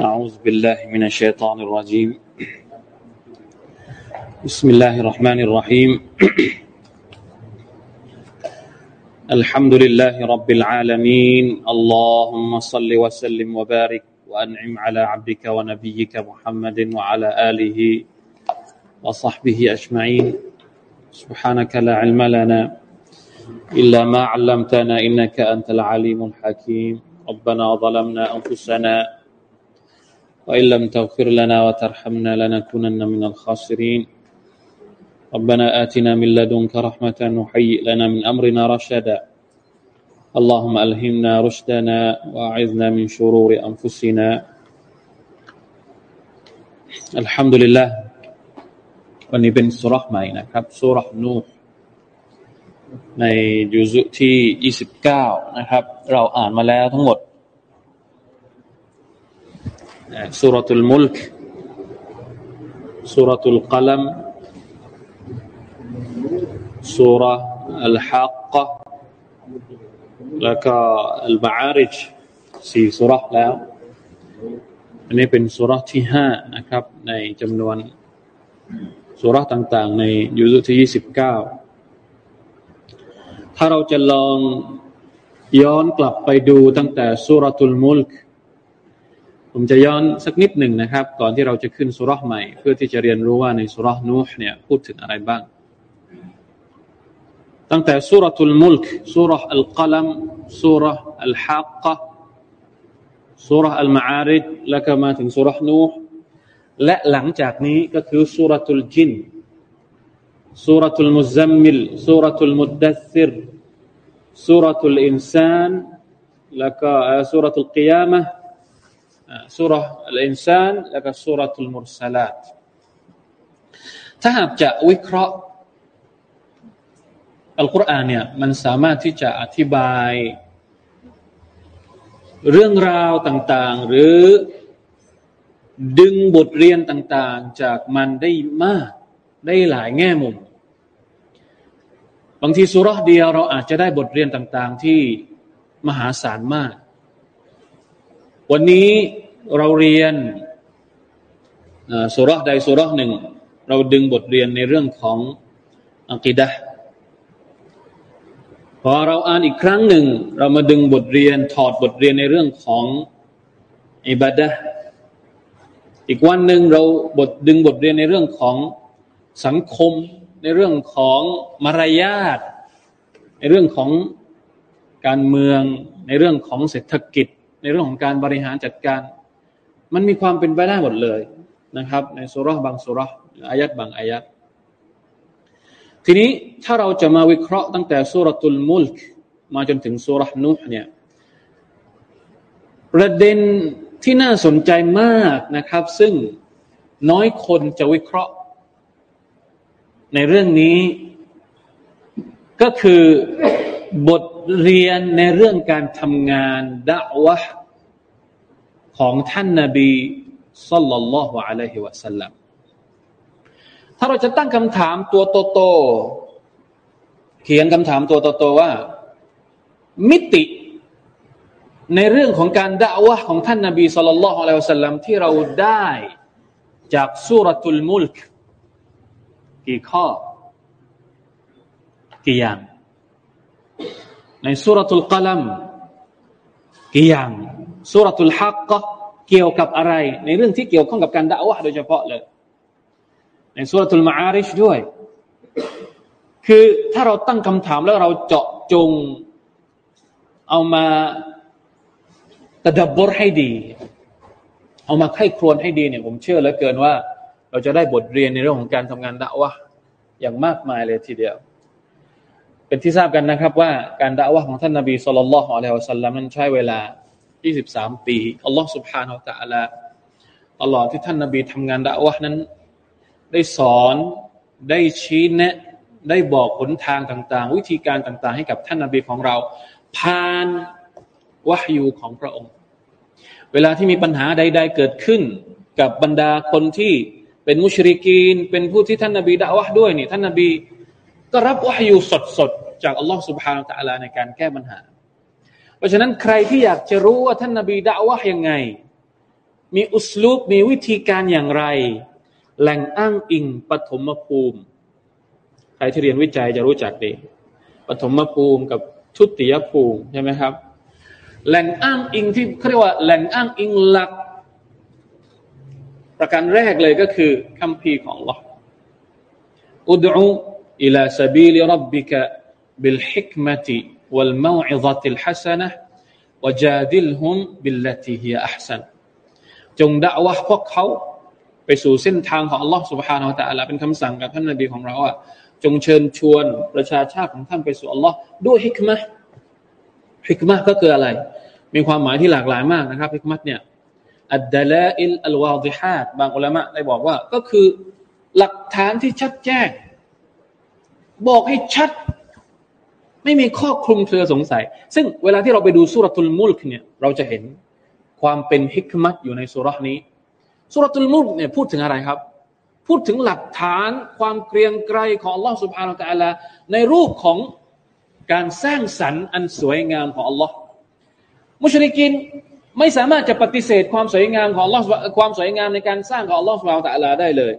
أعوذ بالله من الشيطان الرجيم. بسم الله الرحمن الرحيم. الحمد لله رب العالمين. اللهم صل وسلم وبارك وأنعم على عبدك ونبيك محمد وعلى آله وصحبه أجمعين. سبحانك لا علم لنا إلا ما علمتنا إنك أنت العليم الحكيم. ربنا ظلمنا أنفسنا وإن لم تغفر لنا وترحمنا لنكونن من الخاسرين ربنا آتنا من لدنك رحمة وهيئ لنا من أمرنا رشدا اللهم ألهمنا رشدنا وأعذنا من شرور أنفسنا الحمد لله วันนี้เป็นสุรษใหม่นะครับสุรษนูห์ในยุซุที่29นะครับเราอ่านมาแล้วทั้งหมด سورة الملك سورة القلم سورة الحاقة แล้วก็อัลบาอาริจสี่สุรแล้ว อันนี้เป็นสุรที่ห้านะครับ ในจำนวนสุรต่างๆ ในยุคที่ยี่สิบเก้าถ้าเราจะลองย้อนกลับไปดูตั้งแต่สุรตุลมุลก ผมจะย้อนสักนิดหนึ่งนะครับ ก่อนที่เราจะขึ้นสุรษใหม่ เพื่อที่จะเรียนรู้ว่าในสุรษนูห์เนี่ยพูดถึงอะไรบ้าง ตั้งแต่สุรทุลมุลกสุรษอัลกลัมสุรษอัลฮักะสุรษอัลมาอาริดแล้วก็มาถึงสุรษนูห์และหลังจากนี้ก็คือสุรทุลจินสุรทุลมุซัมมิลสุรทุลมุดดัสซิรสุรทุลอินซานแล้วก็สุรทุลกิยามะ สุรอัลอินซานแล้วก็สุรทุลมุรสลาตถ้าหากจะวิเคราะห์อัลกุรอานเนี่ยมันสามารถที่จะอธิบาย เรื่องราวต่างๆ หรือดึงบทเรียนต่างๆ จากมันได้มากได้หลายแง่มุม บางทีสุรษเดียวเราอาจจะได้บทเรียนต่าง ๆ ที่มหาศาลมาก วันนี้เราเรียนสุรษใดสุรษหนึ่ง เราดึงบทเรียนในเรื่องของอักิดะพอเราอ่านอีกครั้งหนึ่ง เรามาดึงบทเรียนถอดบทเรียนในเรื่องของอิบาดะอีกวันหนึ่งเราบทดึงบทเรียนในเรื่องของสังคม ในเรื่องของมารยาทในเรื่องของการเมือง ในเรื่องของเศรษฐกิจ ในเรื่องของการบริหารจัดการ มันมีความเป็นไปได้หมดเลยนะครับ ในสุรบางสุรอายัดบางอายัดทีนี้ถ้าเราจะมาวิเคราะห์ตั้งแต่สุรตุลมุลกมาจนถึงสุรนุห์เนี่ยประเด็นที่น่าสนใจมากนะครับ ซึ่งน้อยคนจะวิเคราะห์ ในเรื่องนี้ ก็คือบท เรียนในเรื่องการทำงานดะวะของท่านนาบีสัลลัลลอฮุอะลัยฮิวะสัลลัมถ้าเราจะตั้งคำถามตัวโตๆเขียนคำถามตัวโตๆว่า มิติในเรื่องของการด่าวะของท่านนาบีสุลต่านละฮ์อะลัยฮิวะสัลลัมที่เราได้จากสุรทุลมุลกกี่ข้อ กี่อย่าง ในสุรทูลกลัมกี่อย่างสุรทูลฮักก็เกี่ยวกับอะไร ในเรื่องที่เกี่ยวข้องกับการด่าวะโดยเฉพาะเลย ในสุรทูลมาอาริชด้วย คือถ้าเราตั้งคำถามแล้วเราเจาะจง เอามาตะดับบรให้ดี เอามาไข้ครวนให้ดีเนี่ยผมเชื่อเหลือเกินว่า เราจะได้บทเรียนในเรื่องของการทำงานด่าวะอย่างมากมายเลยทีเดียว เป็นที่ทราบกันนะครับว่าการด่าวะของท่านนาบีสุลต่านละฮ์อะลัยฮิวสัลลัมนั้นใช้เวลา 23 ปีอัลลอฮ์ سبحانه และ تعالى ตลอดที่ท่านนาบีทำงานด่าวะนั้น ได้สอนได้ชี้แนะ ได้บอกหนทางต่าง ๆ วิธีการต่าง ๆ ให้กับท่านนาบีของเรา ผ่านวะฮยูของพระองค์ เวลาที่มีปัญหาใด ๆ เกิดขึ้น กับบรรดาคนที่เป็นมุชริกีน เป็นผู้ที่ท่านนาบีด่าวะด้วยนี่ท่านนาบี ก็รับวะฮยูสดๆจากอัลลอฮ์ سبحانه และ تعالى ในการแก้ปัญหา เพราะฉะนั้นใครที่อยากจะรู้ว่าท่านนาบีด่าวะยังไง มีอุสลูปมีวิธีการอย่างไร แหล่งอ้างอิงปฐมภูมิ ใครที่เรียนวิจัยจะรู้จักดีปฐมภูมิกับทุติยภูมิใช่ไหมครับ แหล่งอ้างอิงที่เขาเรียกว่า แหล่งอ้างอิงหลัก ประการแรกเลยก็คือคำพีของ Allah อุดู อิลาสบีลรับบิกะ بالحكمة والموعظة الحسنة وجادلهم بالتي هي أحسن จงด่าวะพวกเขาไปสู่เส้นทางของ Allah سبحانه และ تعالى เป็นคำสั่งกับท่านนบีของเราว่าจงเชิญชวนประชาชาติของท่านไปสู่ Allah ด้วยฮิกมะฮิกมะก็คืออะไร มีความหมายที่หลากหลายมากนะครับฮิกมะเนี่ยอัดดลาอิลอัลวาดิฮัดบางอุลามะได้บอกว่า ก็คือหลักฐานที่ชัดแจ้ง บอกให้ชัด ไม่มีข้อคลุมเครือสงสัย ซึ่งเวลาที่เราไปดูสุรทุลมุลกเนี่ยเราจะเห็นความเป็นฮิกมัตอยู่ในสุรนี้สุรทุลมุลกเนี่ยพูดถึงอะไรครับ พูดถึงหลักฐานความเกรียงไกรของอัลลอฮฺสุบฮานาอัลลอฮในรูปของการสร้างสรรค์อันสวยงามของอัลลอฮ์มุชริกินไม่สามารถจะปฏิเสธความสวยงามของอัลลอฮ์ความสวยงามในการสร้างของอัลลอฮ์สุบฮานาอัลลอฮได้เลย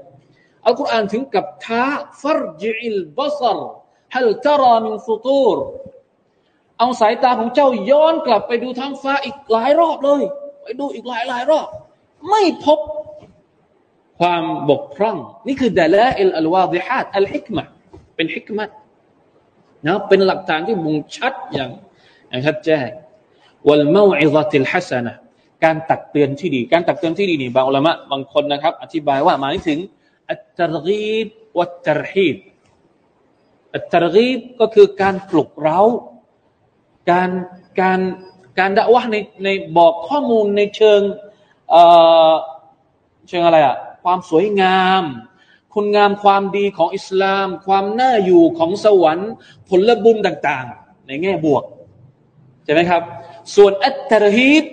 อัลกุรอานถึงกับท้าฟรจิลบัซรฮัลตารามินฟุตูรเอาสายตาของเจ้าย้อนกลับไปดูท้องฟ้าอีกหลายรอบเลย ไปดูอีกหลายหลายรอบ ไม่พบความบกพร่อง นี่คือดาลาอิลอัลวาดิฮัดอัลฮิกมะเป็นฮิกมะนะเป็นหลักฐานที่มุงชัดอย่างอย่างชัดแจ้งวัลมาอิซติลฮัสนะการตักเตือนที่ดี การตักเตือนที่ดีนี่บางอุลามะบางคนนะครับ อธิบายว่าหมายถึง อัตตรกีบวัตตรฮีบอัตตรกีบก็คือการปลุกเร้า การการการด่าว่าในในบอกข้อมูลในเชิงเอ่อเชิงอะไรอะความสวยงาม คุณงามความดีของอิสลาม ความน่าอยู่ของสวรรค์ ผลบุญต่างๆ ในแง่บวกใช่ไหมครับ ส่วนอัตตรฮีบ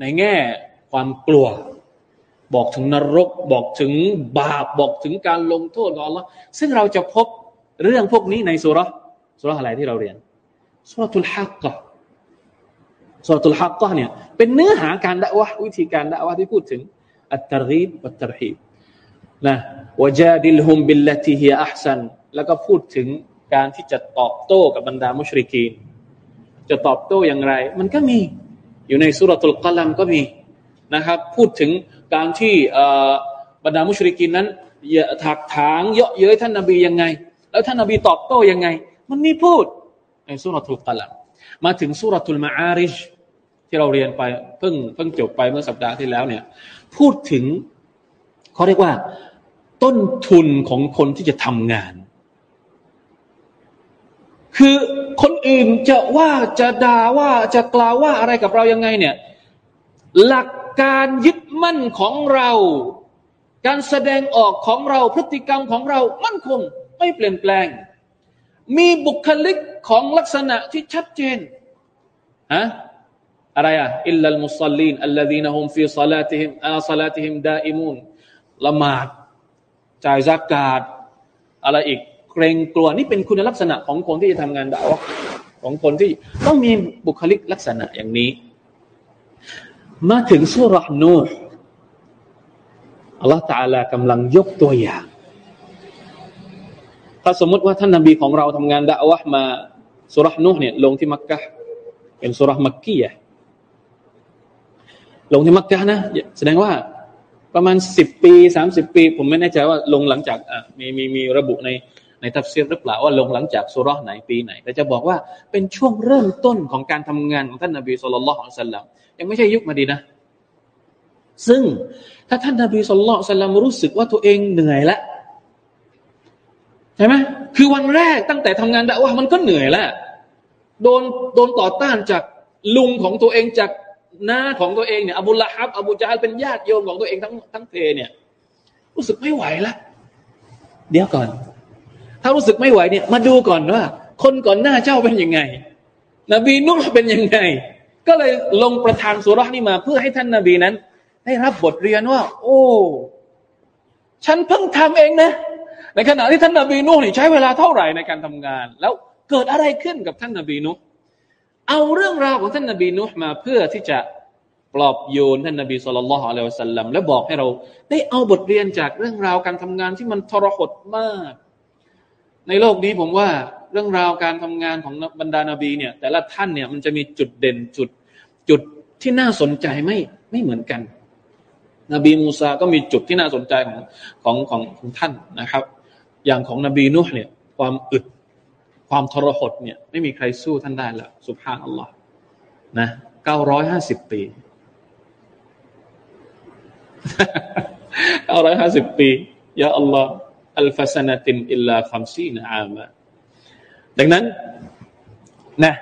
ในแง่ความกลัว บอกถึงนรก บอกถึงบาป บอกถึงการลงโทษของ Allah ซึ่งเราจะพบเรื่องพวกนี้ในสุรสุรอะไรที่เราเรียนสุรทุลฮักกะสุรทุลฮักกะเนี่ยเป็นเนื้อหาการด่าวะวิธีการด่าวะที่พูดถึงอัตตรีบอัตตรีบนะวจาดิลฮุมบิลลติฮิอัพซันแล้วก็พูดถึงการที่จะตอบโต้กับบรรดามุชริกีน จะตอบโต้อย่างไร มันก็มีอยู่ในสุรทุลกลัมก็มีนะครับ พูดถึง การที่บรรดามุชริกินนั้นถักถางเยาะเย้ยท่านนบียังไง แล้วท่านนบีตอบโต้ยังไง มันมีพูดในสุรทูลกลัมมาถึงสุรทูลมาอาริชที่เราเรียนไปเพิ่งเพิ่งจบไปเมื่อสัปดาห์ที่แล้วเนี่ย พูดถึงเขาเรียกว่า ต้นทุนของคนที่จะทำงาน คือคนอื่นจะว่าจะด่าว่าจะกล่าวว่าอะไรกับเรายังไงเนี่ย หลักการยึดมั่นของเรา การแสดงออกของเราพฤติกรรมของเรามั่นคงไม่เปลี่ยนแปลง มีบุคลิกของลักษณะที่ชัดเจนฮะอะไรอะอิลลัลมุสลินอัลลดีนฮุมฟีซาลาติฮิมอาซาลาติฮิมดาอิมุนละหมาดจ่ายซักกาดอะไรอีกเกรงกลัวนี่เป็นคุณลักษณะของคนที่จะทำงานด่าวของคนที่ต้องมีบุคลิกลักษณะอย่างนี้ มาถึงสุรนูอัลลอฮฺตาลากำลังยกตัวอย่าง ถ้าสมมติว่าท่านนบีของเราทำงานดะวะมาสุรนูเนี่ยลงที่มักกะเป็นสุรมักกียะลงที่มักกะนะ แสดงว่าประมาณสิบปีสามสิบปี ผมไม่แน่ใจว่าลงหลังจากมีมีมีระบุในในทัฟซีรหรือเปล่าว่าลงหลังจากสุรไหนปีไหนแต่จะบอกว่าเป็นช่วงเริ่มต้นของการทำงานของท่านนบีสุลต่านละฮ์สัลลัม ยังไม่ใช่ยุคมาดีนะ ซึ่งถ้าท่านนบีสุลต่านสลลัมรู้สึกว่าตัวเองเหนื่อยแล้วใช่ไหมคือวันแรกตั้งแต่ทำงานดะว่ามันก็เหนื่อยแล้วโดนโดนต่อต้านจากลุงของตัวเองจากหน้าของตัวเองเนี่ยอบูลละฮับอบูจาลเป็นญาติโยมของตัวเองทั้งทั้งเพเนี่ย รู้สึกไม่ไหวแล้วเดี๋ยวก่อน ถ้ารู้สึกไม่ไหวเนี่ย มาดูก่อนว่า คนก่อนหน้าเจ้าเป็นยังไง นบีนุ่เป็นยังไง ก็เลยลงประทานสุรานี้มา เพื่อให้ท่านนาบีนั้น ได้รับบทเรียนว่า โอ้ ฉันเพิ่งทำเองนะ ในขณะที่ท่านนาบีนุ่นี่ใช้เวลาเท่าไหร่ในการทำงาน แล้วเกิดอะไรขึ้นกับท่านนาบีนุ่เอาเรื่องราวของท่านนาบีนุ่มาเพื่อที่จะปลอบโยนท่านนบีสุลต่านละฮ์อะลัยฮิวสัลลัมและบอกให้เราได้เอาบทเรียนจากเรื่องราวการทำงานที่มันทรหดมาก ในโลกนี้ผมว่า เรื่องราวการทำงานของบรรดานาบีเนี่ย แต่ละท่านเนี่ยมันจะมีจุดเด่นจุดจุดที่น่าสนใจไม่ไม่เหมือนกัน นบีมูซาก็มีจุดที่น่าสนใจของของของของท่านนะครับ อย่างของนบีนุห์เนี่ย ความอึดความทรหดเนี่ย ไม่มีใครสู้ท่านได้ล้วสุภาพอัลลอฮ์นะเก้าร้อยห้าสิบปีเก้าร้อยห้าสิบปีيا الله ألف سنة إلا خمسين عاما ดังนั้นนะ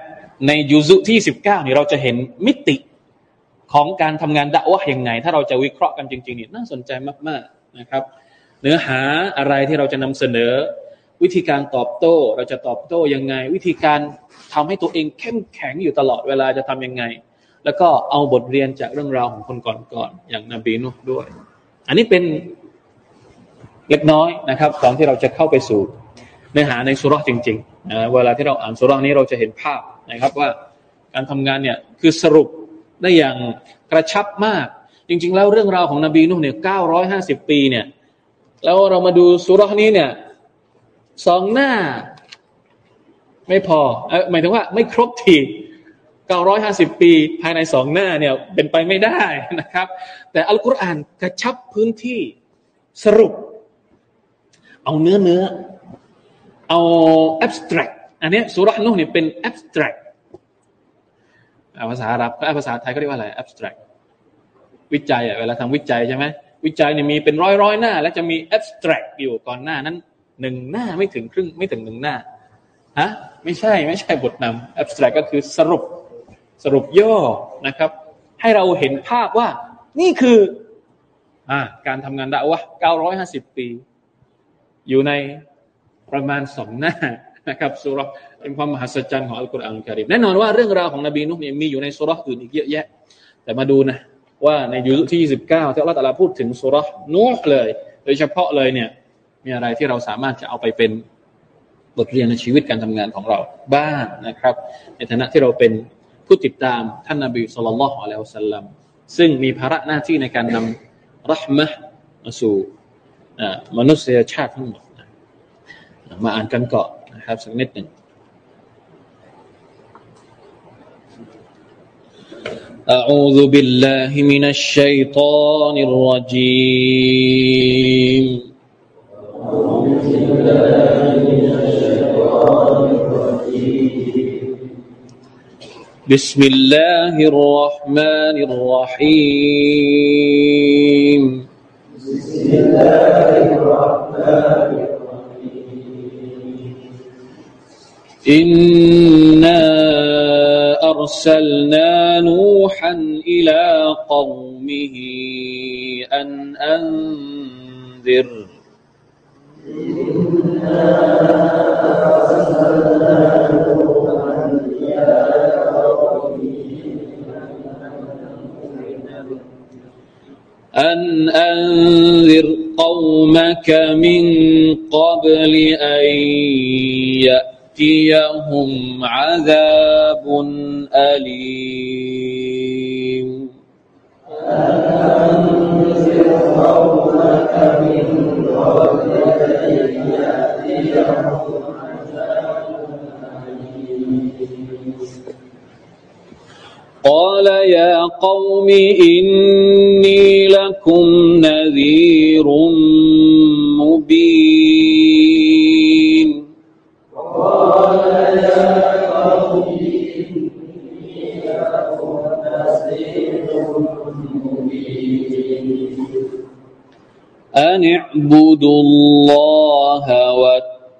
ในยูซุที่สิบเก้านี่เราจะเห็นมิติของการทำงานดะวะยังไง ถ้าเราจะวิเคราะห์กันจริงๆนี่น่าสนใจมากๆนะครับ เนื้อหาอะไรที่เราจะนำเสนอ วิธีการตอบโต้ เราจะตอบโต้ยังไง วิธีการทำให้ตัวเองเข้มแข็งอยู่ตลอดเวลาจะทํำยังไง แล้วก็เอาบทเรียนจากเรื่องราวของคนก่อนๆอย่างนบีนุด้วย อันนี้เป็นเล็กน้อยนะครับของที่เราจะเข้าไปสู่ เนื้อหาในสุรษจริงๆนะเวลาที่เราอ่านสุรษนี้เราจะเห็นภาพนะครับว่าการทำงานเนี่ยคือสรุปได้อย่างกระชับมาก จริง ๆ แล้วเรื่องราวของนบีนุ่เนี่ยเก้าร้อยห้าสิบปีเนี่ยแล้วเรามาดูสุรนี้เนี่ยสองหน้าไม่พอเออหมายถึงว่าไม่ครบทีเก้าร้อยห้าสิบปี ภายในสองหน้าเนี่ยเป็นไปไม่ได้นะครับ แต่อัลกุรอานกระชับพื้นที่สรุป เอาเนื้อเนื้อ เอา abstract อันนี้สุรนุ่เนี่ยเป็น abstract ภาษาอาหรับภาษาไทยก็เรียกว่าอะไร abstract วิจัยอะเวลาทำวิจัยใช่ไหมวิจัยเนี่ยมีเป็นร้อยร้อยหน้า แล้วจะมี abstract อยู่ก่อนหน้านั้นหนึ่งหน้าไม่ถึงครึ่งไม่ถึงหนึ่งหน้าฮะไม่ใช่ไม่ใช่บทนำ abstract ก็คือสรุปสรุปย่อนะครับ ให้เราเห็นภาพว่านี่คืออ่าการทำงานดาวะเก้าร้อยห้าสิบปี อยู่ใน ประมาณสองหน้านะครับสุรเป็นความมหัศจรรย์ของอัลกุรอานคาริมแน่นอนว่าเรื่องราวของนบีนุเนี่ยมีอยู่ในสุรอื่นอีกเยอะแยะ แต่มาดูนะว่าในยุคที่ 29 ที่อัลลอฮฺตะลาพูดถึงสุรนูห์เลย โดยเฉพาะเลยเนี่ยมีอะไรที่เราสามารถจะเอาไปเป็นบทเรียนในชีวิตการทำงานของเราบ้างนะครับ ในฐานะที่เราเป็นผู้ติดตามท่านนบีสุลต่านละฮ์อะลัยฮิสัลลัมซึ่งมีภาระหน้าที่ในการนำรัหมะมาสู่มนุษยชาติทั้งหมด มาอ่านกันก่อนนะครับสักนิดหนึ่ง أعوذ بالله من الشيطان الرجيم بسم الله الرحمن الرحيم بسم الله الرحمن إنا أرسلنا نوحا إلى قومه أن أنذر يأتيهم عذاب أليم. قال يا قوم إني لكم نذير.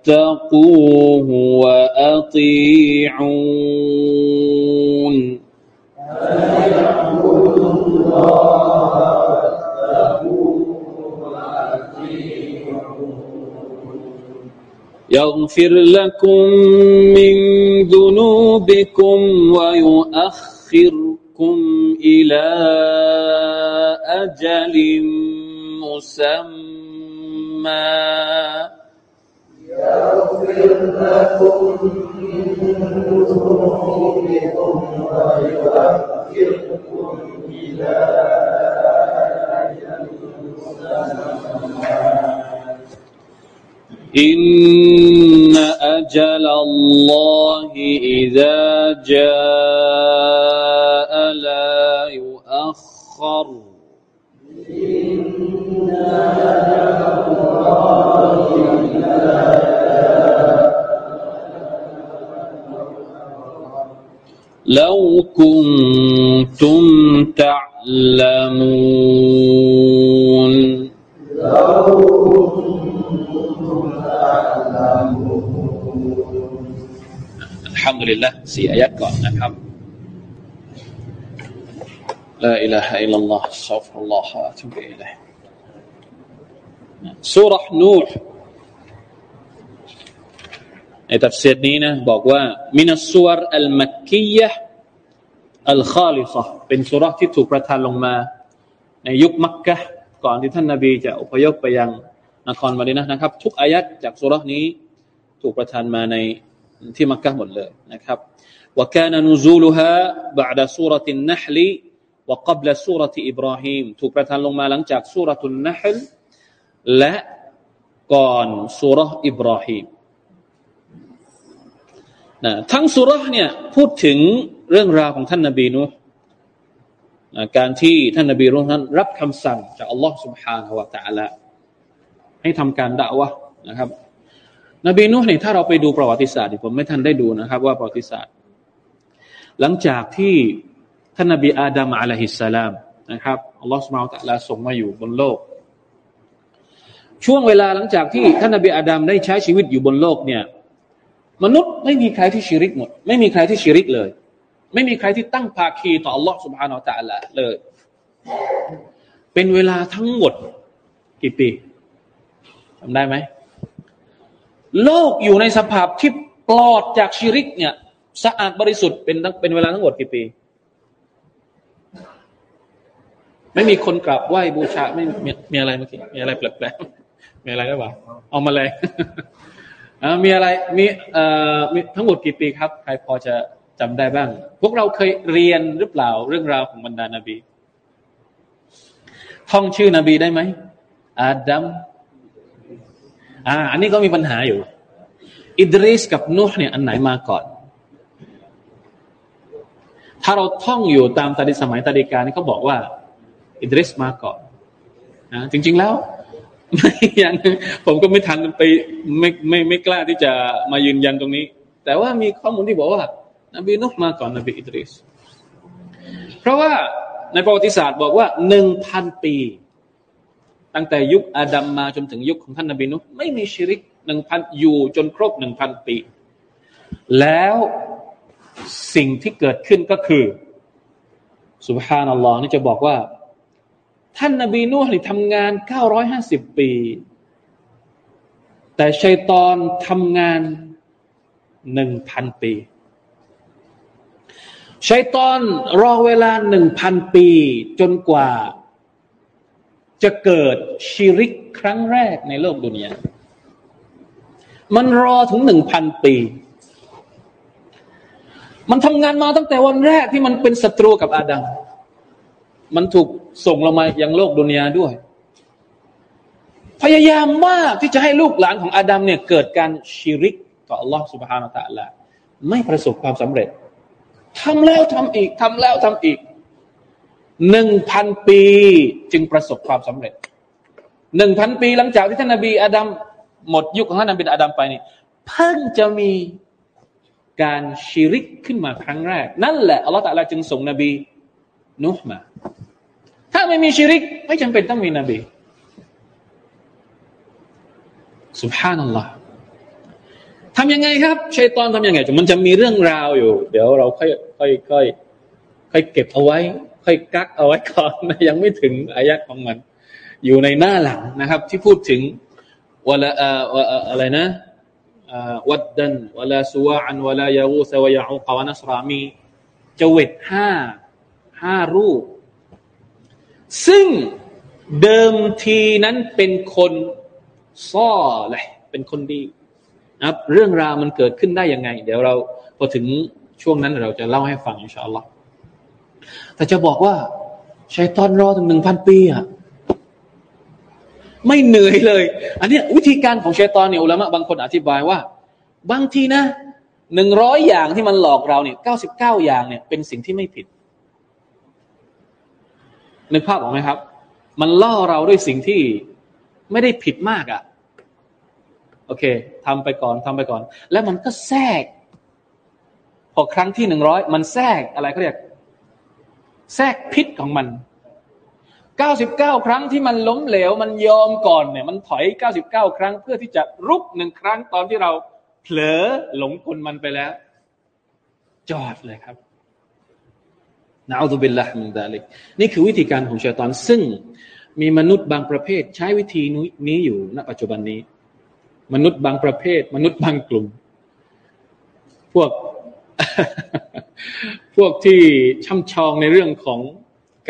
واتقوه وأطيعون. يغفر لكم من ذنوبكم ويؤخركم إلى أجل مسمى. لكم إن أجل الله إذا جاء لا يؤخر. لو كنتم تعلمون الحمد لله سي آيات ก่อนนะครับ لا إله إلا الله استغفر الله وأتوب إليه سورة نوح ในตัฟซีรนี้นะบอกว่ามินัสซูรอัลมักกียะอัลคาลิซะเป็นสุรที่ถูกประทานลงมา ในยุคมักกะก่อนที่ท่านนาบีจะอพยพไปยังนครมาดีนะนะครับ ทุกอายัดจากสุรนี้ ถูกประทานมาในที่มักกะหมดเลยนะครับ وكان نزولها بعد سورة النحل وقبل سورة إبراهيم ถูกประทานลงมาหลังจากสุรทุนนัฮลและก่อนสุรอิบราฮิม นะทั้งสุรเนี่ยพูดถึงเรื่องราวของท่านนบีนุนะการที่ท่านนบีรุนั้นรับคำสั่งจากอัลลอฮ์ سبحانه และ تعالى ให้ทำการด่าวะนะครับ นบีนุเนี่ยถ้าเราไปดูประวัติศาสตร์ผมไม่ทันได้ดูนะครับ ว่าประวัติศาสตร์ หลังจากที่ท่านนบีอาดัมอะลัยฮิสสลามนะครับอัลลอฮ์สุบฮานตะลาส่งมาอยู่บนโลก ช่วงเวลาหลังจากที่ท่านนบีอาดัมได้ใช้ชีวิตอยู่บนโลกเนี่ย มนุษย์ไม่มีใครที่ชิริกหมด ไม่มีใครที่ชิริกเลย ไม่มีใครที่ตั้งภาคีต่อ Allah سبحانه และ تعالى เลย เป็นเวลาทั้งหมด กี่ปีจำได้ไหม โลกอยู่ในสภาพที่ปลอดจากชิริก เนี่ยสะอาดบริสุทธิ์เป็นเป็นเวลาทั้งหมดกี่ปี ไม่มีคนกราบไหว้บูชาไม่มีมีอะไรเมื่อกี้มีอะไรแปลกๆมีอะไรหรือเปล่าเอามาเลย มีอะไรมีเอ่อมีทั้งหมดกี่ปีครับ ใครพอจะจำได้บ้าง พวกเราเคยเรียนหรือเปล่าเรื่องราวของบรรดานาบีท่องชื่อนบีได้ไหมอาดัมอ่า อันนี้ก็มีปัญหาอยู่ อิดริสกับนูห์เนี่ยอันไหนมาก่อน ถ้าเราท่องอยู่ตามตาดิสมัยตาดิกานี่เขาบอกว่า อิดริสมาก่อนนะจริง ๆ แล้ว ไม่ยังผมก็ไม่ทันไปไม่ไม่ไม่กล้าที่จะมายืนยันตรงนี้ แต่ว่ามีข้อมูลที่บอกว่า นบีนุฮมาก่อนนบีอิดริส เพราะว่าในประวัติศาสตร์บอกว่าหนึ่งพันปี ตั้งแต่ยุคอาดัมมาจนถึงยุคของท่านนบีนุไม่มีชิริกหนึ่งพันอยู่จนครบหนึ่งพันปี แล้วสิ่งที่เกิดขึ้นก็คือสุบฮานัลลอฮ์นี่จะบอกว่า ท่านนบีนูฮ์นี่ทำงานเก้าร้อยห้าสิบปี แต่ชัยตอนทำงานหนึ่งพันปีชัยตอนรอเวลาหนึ่งพันปีจนกว่า จะเกิดชิริกครั้งแรกในโลกดุนยามันรอถึงหนึ่งพันปี มันทำงานมาตั้งแต่วันแรกที่มันเป็นศัตรูกับอาดัม มันถูก ส่งลงมายังโลกดุนยาด้วย พยายามมากที่จะให้ลูกหลานของอาดัมเนี่ยเกิดการชิริกต่อ Allah سبحانه และ تعالى ไม่ประสบความสำเร็จทำแล้วทำอีกทำแล้วทำอีกหนึ่งพันปีจึงประสบความสำเร็จหนึ่งพันปีหลังจากที่ท่านนบีอาดัมหมดยุคของท่านนบีอาดัมไปนี่เพิ่งจะมีการชิริกขึ้นมาครั้งแรก นั่นแหละอัลลอฮฺตะลาจึงส่งนบีนุฮมา ถ้าไม่มีชิริก ไม่จำเป็นต้องมีนบีสุภานัลลอฮ์ทำยังไงครับชัยตอนทำยังไงมันจะมีเรื่องราวอยู่ เดี๋ยวเราค่อยค่อยค่อยค่อยเก็บเอาไว้ ค่อยกักเอาไว้ก่อนยังไม่ถึงอายะของมัน อยู่ในหน้าหลังนะครับ ที่พูดถึงวลาอะไรนะวัดดันวลาสุวาอันวลายาวูซวายาอุกวานัสรามีจเวตห้าห้ารูป ซึ่งเดิมทีนั้นเป็นคนซ่อเลยเป็นคนดีครับเรื่องราวมันเกิดขึ้นได้ยังไง เดี๋ยวเราพอถึงช่วงนั้นเราจะเล่าให้ฟังอินชาอัลลอฮ์แต่จะบอกว่าชัยตอนรอถึงหนึ่งพันปีอะไม่เหนื่อยเลย อันนี้วิธีการของชัยตอนเนี่ยอุลามะบางคนอธิบายว่า บางทีนะหนึ่งร้อยอย่างที่มันหลอกเราเนี่ยเก้าสิบเก้าอย่างเนี่ยเป็นสิ่งที่ไม่ผิด นึกภาพออกไหมครับ มันล่อเราด้วยสิ่งที่ไม่ได้ผิดมากอะ่ะ โอเคทำไปก่อนทำไปก่อน แล้วมันก็แทรก พอครั้งที่หนึ่งร้อยมันแทรกอะไรเขาเรียก แทรกพิษของมันเก้าสิบเก้าครั้งที่มันล้มเหลว มันยอมก่อนเนี่ย มันถอยเก้าสิบเก้าครั้ง เพื่อที่จะรุกหนึ่งครั้งตอนที่เราเผลอหลงกลมันไปแล้ว จอดเลยครับ นะอัลลอฮฺบิลละมินดาลิกนี่คือวิธีการของชัยตอน ซึ่งมีมนุษย์บางประเภทใช้วิธีนี้อยู่ณปัจจุบันนี้ มนุษย์บางประเภท มนุษย์บางกลุ่ม พวกพวกที่ช่ำชองในเรื่องของ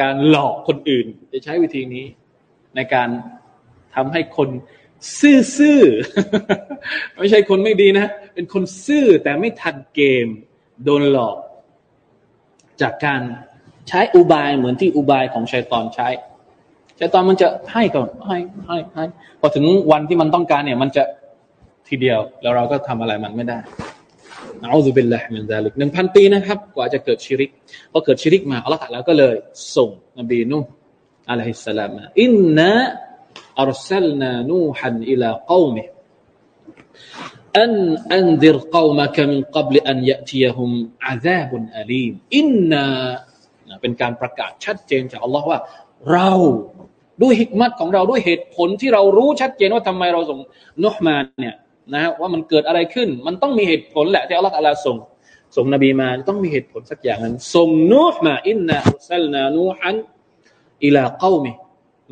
การหลอกคนอื่น จะใช้วิธีนี้ ในการทำให้คนซื่อๆไม่ใช่คนไม่ดีนะ เป็นคนซื่อแต่ไม่ทันเกม โดนหลอก จากการใช้อุบายเหมือนที่อุบายของชัยตอนใช้ชัยตอนมันจะให้ก่อนให้ให้ให้พอถึงวันที่มันต้องการเนี่ย มันจะทีเดียว แล้วเราก็ทำอะไรมันไม่ได้เอาซุบิลละมินซาลิกหนึ่งพันปีนะครับ กว่าจะเกิดชิริกพอเกิดชิริกมาอัลลอฮฺแล้วก็เลย ส่งนบีนูอะลัยฮิสสลามإنا أرسلنا نوحا إلى قومه أن أنذر قومك من قبل أن يأتيهم عذاب أليم إنا เป็นการประกาศชัดเจนจากอัลลอฮ์ว่า เราด้วยحكمة ของเราด้วยเหตุผลที่เรารู้ชัดเจนว่าทำไมเราส่งนุฮมาเนี่ยนะว่ามันเกิดอะไรขึ้น มันต้องมีเหตุผลแหละที่อัลลอฮฺอัลลส่งส่งนบีมาต้องมีเหตุผลสักอย่างนั้นส่งนูฮมา إنا أرسلنا نوحاอิลาเกามิ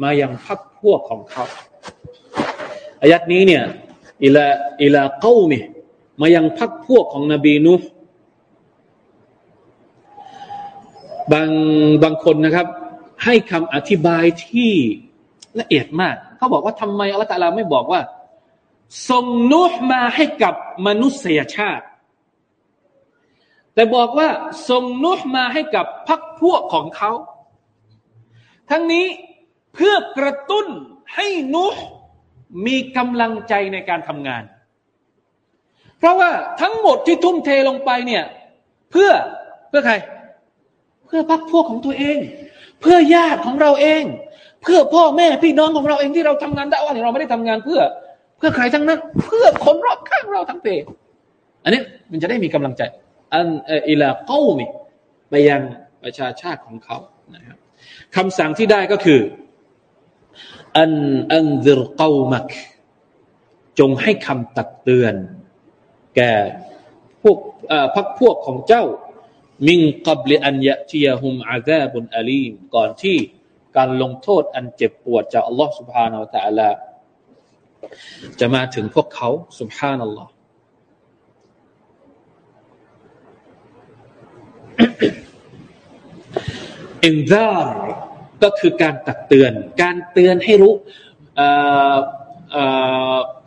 มายังพักพวกของเขาอายัดนี้เนี่ย อิลาอิลาเกามิมายังพักพวกของนบีนูบางบางคนนะครับ ให้คำอธิบายที่ละเอียดมาก เขาบอกว่าทำไมอัลตลอฮฺไม่บอกว่าส่งนุห์มาให้กับมนุษยชาติ แต่บอกว่าส่งนุห์มาให้กับพรรคพวกของเขา ทั้งนี้เพื่อกระตุ้นให้นุห์ มีกำลังใจในการทำงาน เพราะว่าทั้งหมดที่ทุ่มเทลงไปเนี่ยเพื่อเพื่อใคร เพื่อพรรคพวกของตัวเอง เพื่อญาติของเราเอง เพื่อพ่อแม่พี่น้องของเราเองที่เราทำงานได้ว่าเราไม่ได้ทำงานเพื่อ เพื่อใครทั้งนั้น เพื่อคนรอบข้างเราทั้งเพอันนี้มันจะได้มีกำลังใจ อันอิลาเก้ามิไปยังประชาชาติของเขานะครับคำสั่งที่ได้ก็คือ อันอันซิรเก้ามักจงให้คำตักเตือน แก่พวกพักพวกของเจ้า มิงกับลิอันยะทียฮุมอาซาบุนอาลีมก่อนที่การลงโทษอันเจ็บปวดจากอัลลอฮฺ سبحانه และ تعالى จะมาถึงพวกเขาสุภานัลลอฮ์อินซาร์ ก็คือการตักเตือน การเตือนให้รู้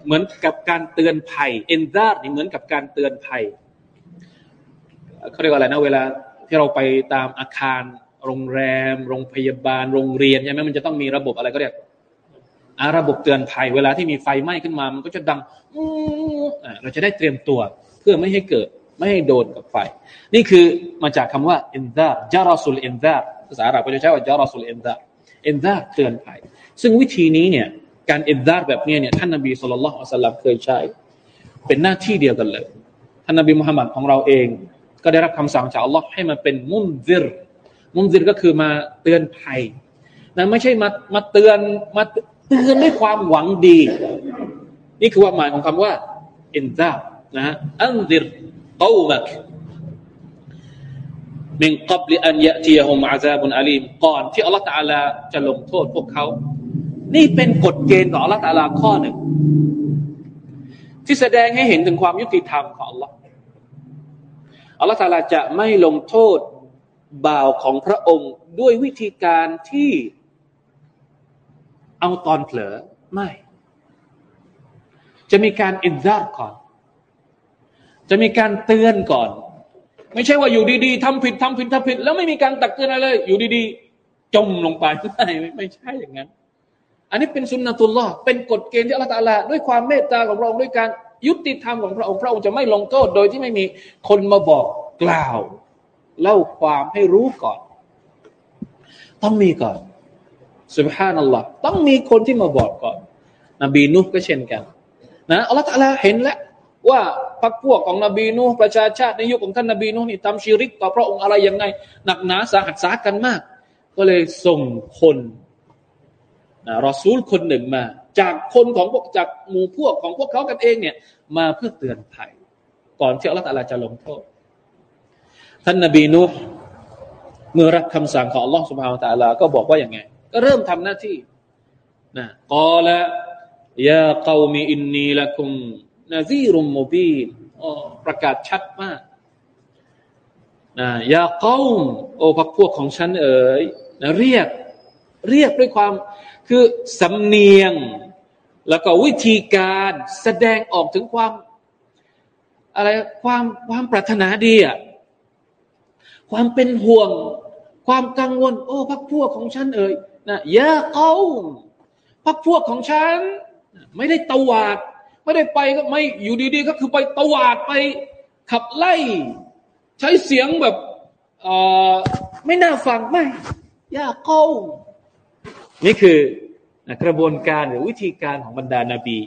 เหมือนกับการเตือนภัยเอนซาร์นี่เหมือนกับการเตือนภัยเขาเรียกว่าอะไรนะเวลาที่เราไปตามอาคาร โรงแรม โรงพยาบาล โรงเรียนใช่ไหมมันจะต้องมีระบบอะไรก็เรียกระบบเตือนภัย เวลาที่มีไฟไหม้ขึ้นมา มันก็จะดังเราจะได้เตรียมตัว เพื่อไม่ให้เกิด ไม่ให้โดนกับไฟ นี่คือมาจากคำว่า إنذار جرس الإنذار ภาษาอาหรับก็จะใช้ว่า جرس الإنذار إنذار เตือนภัย ซึ่งวิธีนี้เนี่ยการ إنذار แบบนี้เนี่ยท่านนบีصلى الله عليه وسلم เคยใช้ เป็นหน้าที่เดียวกันเลย ท่านนบีมุฮัมมัดของเราเอง ก็ได้รับคำสั่งจากอัลลอฮ์ให้มันเป็น منذر منذر ก็คือมาเตือนภัยนะไม่ใช่มามาเตือนมาเตือนด้วยความหวังดี นี่คือความหมายของคำว่าอินซานะฮะอันซิรกอมัก มินกับลิอันยะทียฮุมอาซาบุนอาลีมก่อนที่อัลลอฮฺตาลาจะลงโทษพวกเขา นี่เป็นกฎเกณฑ์ของอัลลอฮฺตาลาข้อหนึ่ง ที่แสดงให้เห็นถึงความยุติธรรมของอัลลอฮฺอัลลอฮฺตาลาจะไม่ลงโทษบ่าวของพระองค์ด้วยวิธีการที่เอาตอนเผลอไม่ จะมีการอินซาร์ก่อน จะมีการเตือนก่อน ไม่ใช่ว่าอยู่ดีๆทำผิดทำผิดทำผิด แล้วไม่มีการตักเตือนอะไรเลย อยู่ดีๆ จมลงไปไม่ไม่ใช่อย่างนั้น อันนี้เป็นสุนนะตุลลอฮ์เป็นกฎเกณฑ์ที่อัลลอฮฺตาลาด้วยความเมตตาของพระองค์ด้วยการยุติธรรมของพระองค์พระองค์จะไม่ลงโทษโดยที่ไม่มีคนมาบอกกล่าว เล่าความให้รู้ก่อน ต้องมีก่อนสุบฮานัลลอฮ์ต้องมีคนที่มาบอกก่อน นบีนุก็เช่นกัน นะอัลลอฮฺตาลาเห็นแล้วว่า พรรคพวกของนบีนูประชาชาติในยุคของท่านนบีนูนี่ทำชีริกต่อพระองค์อะไรยังไง หนักหนาสาหัสสากันมาก ก็เลยส่งคนนะรอซูลคนหนึ่งมา จากคนของพวกจากหมู่พวกของพวกเขากันเองเนี่ย มาเพื่อเตือนภัย ก่อนที่อัลลอฮฺตาลาจะลงโทษ ท่านนบีนูเมื่อรับคำสั่งของอัลลอฮฺสุบฮานตะลาก็บอกว่าอย่างไง ก็เริ่มทำหน้าที่นะกอละยาเกามีอินนีละคุม นาซีรุมโมบีนประกาศชัดมากนะยาเก้าโอพักพวกของฉันเอ๋ยนะเรียกเรียกด้วยความคือสำเนียง แล้วก็วิธีการแสดงออกถึงความ อะไรความความปรารถนาดีอะความเป็นห่วง ความกังวล โอ้พักพวกของฉันเอ๋ยนะยาเก้าพักพวกของฉัน ไม่ได้ตวาด ไม่ได้ไปก็ไม่อยู่ดีๆ ก็คือไปตวาดไปขับไล่ ใช้เสียงแบบไม่น่าฟังไม่ยากเข้านี่คือกระบวนการหรือวิธีการของบรรดานาบี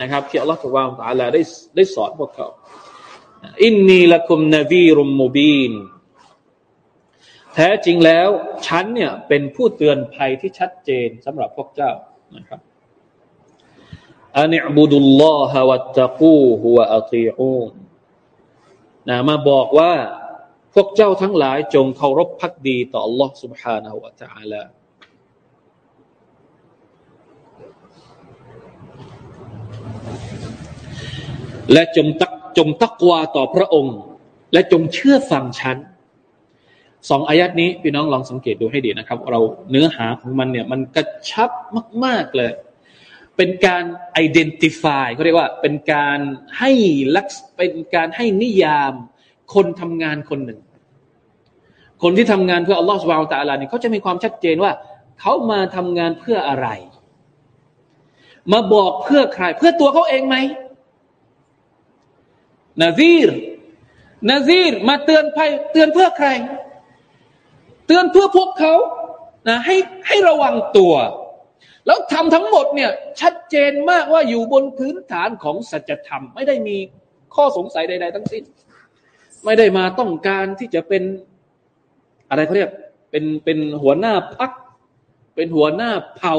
นะครับที่อัลลอฮฺสุบานตะลาได้ได้สอนพวกเขาอินนีละคุมนบีรุมมูบีนแท้จริงแล้ว ฉันเนี่ยเป็นผู้เตือนภัยที่ชัดเจนสำหรับพวกเจ้านะครับ อันอิบุดุลลอฮะวัตตะกูฮุวะอัติอูนนะมาบอกว่า พวกเจ้าทั้งหลายจงเคารพพักดีต่อ Allah سبحانه และ تعالى และจงตักจงตักวาต่อพระองค์ และจงเชื่อฟังฉันสองอายัดนี้ พี่น้องลองสังเกตดูให้ดีนะครับ เราเนื้อหาของมันเนี่ย มันกระชับมาก ๆเลย เป็นการ identify เขาเรียกว่าเป็นการให้ลักษเป็นการให้นิยามคนทำงานคนหนึ่ง คนที่ทำงานเพื่ออัลลอฮฺสุบฮาวตะลาเนี่ยเขาจะมีความชัดเจนว่า เขามาทำงานเพื่ออะไร มาบอกเพื่อใคร เพื่อตัวเขาเองไหมนาซีรนาซีรมาเตือนภัยเตือนเพื่อใคร เตือนเพื่อพวกเขานะให้ให้ระวังตัว แล้วทำทั้งหมดเนี่ยชัดเจนมากว่าอยู่บนพื้นฐานของสัจธรรม ไม่ได้มีข้อสงสัยใด ๆ ทั้งสิ้น ไม่ได้มาต้องการที่จะเป็นอะไรเขาเรียกเป็นเป็นหัวหน้าพัก เป็นหัวหน้าเผ่า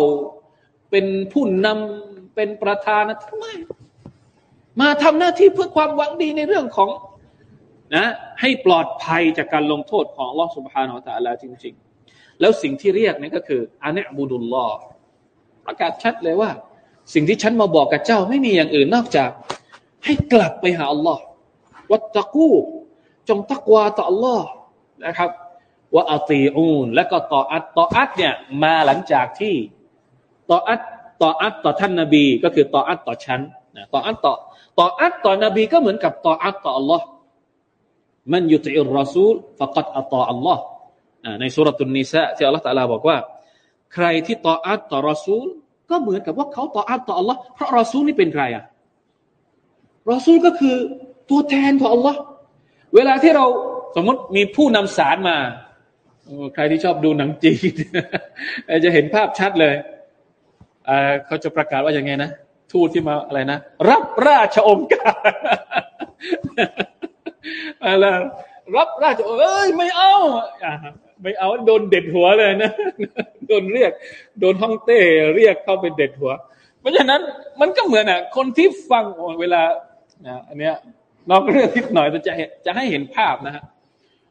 เป็นผู้นำเป็นประธานทำไมมาทำหน้าที่เพื่อความหวังดีในเรื่องของนะให้ปลอดภัยจากการลงโทษของลอสุบฮานาอัลลอฮฺจริง ๆ แล้วสิ่งที่เรียกนี่ก็คืออันเนบุดุลลอ ประกาศชัดเลยว่า สิ่งที่ฉันมาบอกกับเจ้าไม่มีอย่างอื่นนอกจาก ให้กลับไปหาอัลลอฮ์วัตตะกูจงตักวาต่ออัลลอฮ์นะครับว่าอัตีอูน และก็ต่ออัตต่ออัตเนี่ยมาหลังจากที่ต่ออัตต่ออัตต่อท่านนบี ก็คือต่ออัตต่อฉันนะต่ออัตต่อต่ออัตต่อนบีก็เหมือนกับต่ออัตต่ออัลลอฮ์มันยุติอุรรสูลฟะกัดอัตต่ออัลลอฮ์ในสุรตุนนิสะที่อัลลอฮ์ตะลาบอกว่า ใครที่ต่ออัตต่อรอซูล ก็เหมือนกับว่าเขาต่ออัตต่ออัลลอฮ์เพราะรอซูลนี่เป็นใครอะรอซูลก็คือตัวแทนของอัลลอฮ์เวลาที่เราสมมติมีผู้นำสารมาใครที่ชอบดูหนังจีนจะเห็นภาพชัดเลยเขาจะประกาศว่าอย่างไงนะทูตที่มาอะไรนะ รับราชองค์การอะไร รับราชอเอ้ยไม่เอาไม่เอาโดนเด็ดหัวเลยนะโดนเรียก โดนห้องเต้เรียกเข้าไปเด็ดหัว เพราะฉะนั้นมันก็เหมือนอะ คนที่ฟังเวลาอันเนี้ยนอกเรื่องทิดหน่อยจะจะให้เห็นภาพนะฮะ